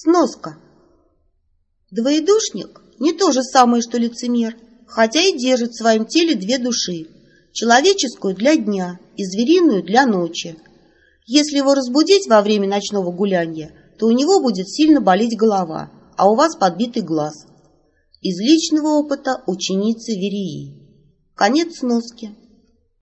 Сноска. Двоедушник не то же самое, что лицемер, хотя и держит в своем теле две души, человеческую для дня и звериную для ночи. Если его разбудить во время ночного гуляния, то у него будет сильно болеть голова, а у вас подбитый глаз. Из личного опыта ученицы Верии. Конец сноски.